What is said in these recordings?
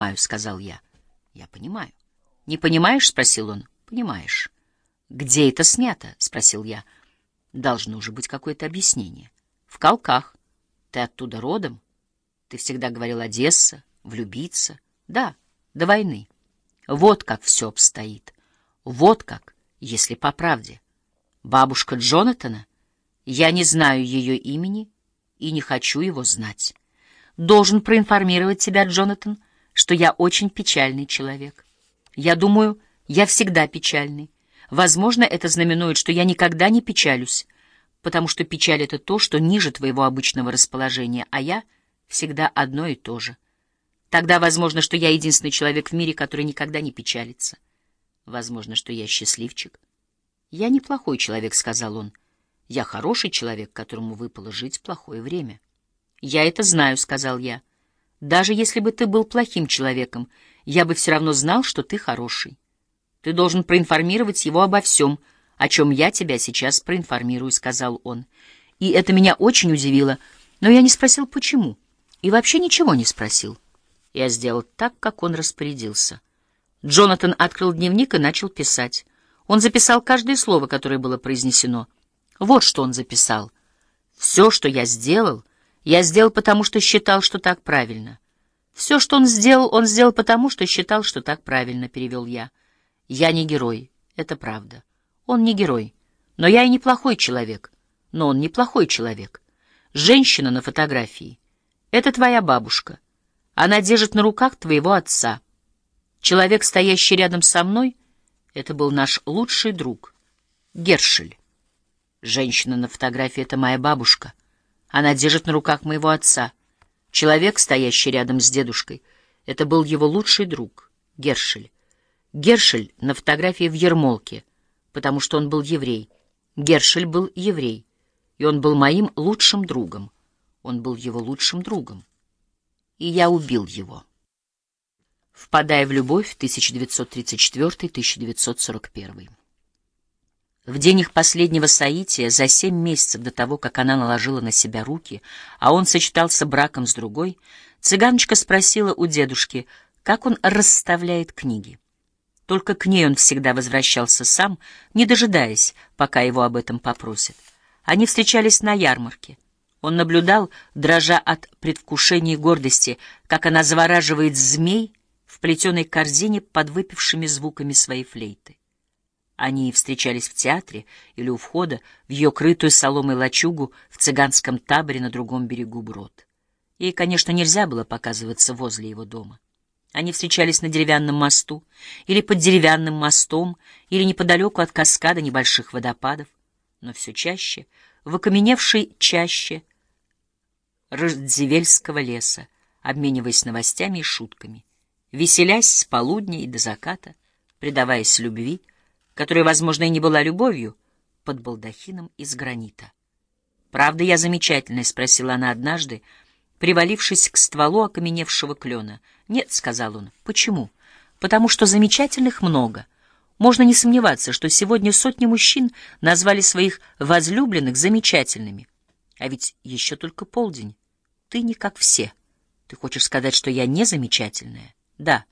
понимаю», — сказал я. «Я понимаю». «Не понимаешь?» — спросил он. «Понимаешь». «Где это снято?» — спросил я. «Должно же быть какое-то объяснение». «В Колках. Ты оттуда родом?» «Ты всегда говорил Одесса, влюбиться». «Да, до войны». Вот как все обстоит. Вот как, если по правде. Бабушка Джонатана? Я не знаю ее имени и не хочу его знать. Должен проинформировать тебя, Джонатан, — что я очень печальный человек. Я думаю, я всегда печальный. Возможно, это знаменует, что я никогда не печалюсь, потому что печаль — это то, что ниже твоего обычного расположения, а я всегда одно и то же. Тогда возможно, что я единственный человек в мире, который никогда не печалится. Возможно, что я счастливчик. «Я неплохой человек», — сказал он. «Я хороший человек, которому выпало жить в плохое время». «Я это знаю», — сказал я. Даже если бы ты был плохим человеком, я бы все равно знал, что ты хороший. Ты должен проинформировать его обо всем, о чем я тебя сейчас проинформирую, — сказал он. И это меня очень удивило, но я не спросил, почему. И вообще ничего не спросил. Я сделал так, как он распорядился. Джонатан открыл дневник и начал писать. Он записал каждое слово, которое было произнесено. Вот что он записал. «Все, что я сделал, я сделал потому, что считал, что так правильно. Все, что он сделал, он сделал потому, что считал, что так правильно, перевел я. Я не герой, это правда. Он не герой, но я и неплохой человек. Но он неплохой человек. Женщина на фотографии — это твоя бабушка. Она держит на руках твоего отца. Человек, стоящий рядом со мной, — это был наш лучший друг, Гершель. Женщина на фотографии — это моя бабушка. Она держит на руках моего отца. Человек, стоящий рядом с дедушкой, это был его лучший друг, Гершель. Гершель на фотографии в Ермолке, потому что он был еврей. Гершель был еврей, и он был моим лучшим другом. Он был его лучшим другом. И я убил его. Впадая в любовь 1934-1941 в день их последнего соития, за семь месяцев до того, как она наложила на себя руки, а он сочетался браком с другой, цыганочка спросила у дедушки, как он расставляет книги. Только к ней он всегда возвращался сам, не дожидаясь, пока его об этом попросят. Они встречались на ярмарке. Он наблюдал, дрожа от предвкушения и гордости, как она завораживает змей в плетеной корзине под выпившими звуками своей флейты. Они встречались в театре или у входа в ее крытую соломой лачугу в цыганском таборе на другом берегу Брод. Ей, конечно, нельзя было показываться возле его дома. Они встречались на деревянном мосту, или под деревянным мостом, или неподалеку от каскада небольших водопадов, но все чаще в окаменевшей чаще Радзивельского леса, обмениваясь новостями и шутками, веселясь с полудня и до заката, предаваясь любви, которая, возможно, и не была любовью, под балдахином из гранита. «Правда, я замечательная?» — спросила она однажды, привалившись к стволу окаменевшего клена. «Нет», — сказал он. «Почему?» «Потому что замечательных много. Можно не сомневаться, что сегодня сотни мужчин назвали своих возлюбленных замечательными. А ведь еще только полдень. Ты не как все. Ты хочешь сказать, что я не замечательная?» «Да».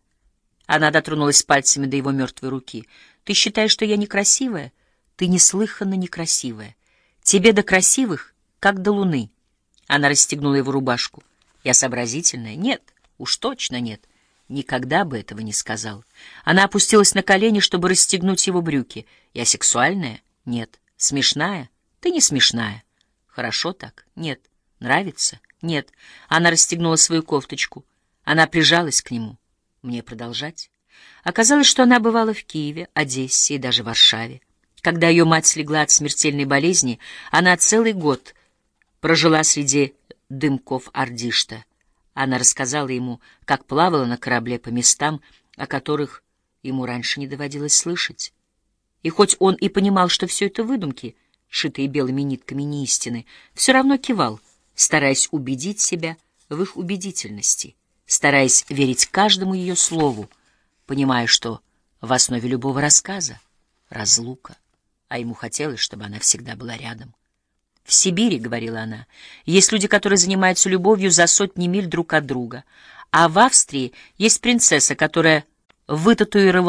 Она дотронулась пальцами до его мертвой руки. «Ты считаешь, что я некрасивая? Ты неслыханно некрасивая. Тебе до красивых, как до луны». Она расстегнула его рубашку. «Я сообразительная?» «Нет, уж точно нет. Никогда бы этого не сказал». Она опустилась на колени, чтобы расстегнуть его брюки. «Я сексуальная?» «Нет». «Смешная?» «Ты не смешная». «Хорошо так?» «Нет». «Нравится?» «Нет». Она расстегнула свою кофточку. Она прижалась к нему. Мне продолжать? Оказалось, что она бывала в Киеве, Одессе и даже Варшаве. Когда ее мать слегла от смертельной болезни, она целый год прожила среди дымков Ардишта. Она рассказала ему, как плавала на корабле по местам, о которых ему раньше не доводилось слышать. И хоть он и понимал, что все это выдумки, шитые белыми нитками неистины, все равно кивал, стараясь убедить себя в их убедительности стараясь верить каждому ее слову, понимая, что в основе любого рассказа — разлука, а ему хотелось, чтобы она всегда была рядом. «В Сибири, — говорила она, — есть люди, которые занимаются любовью за сотни миль друг от друга, А в Австрии есть принцесса, которая вытатуировала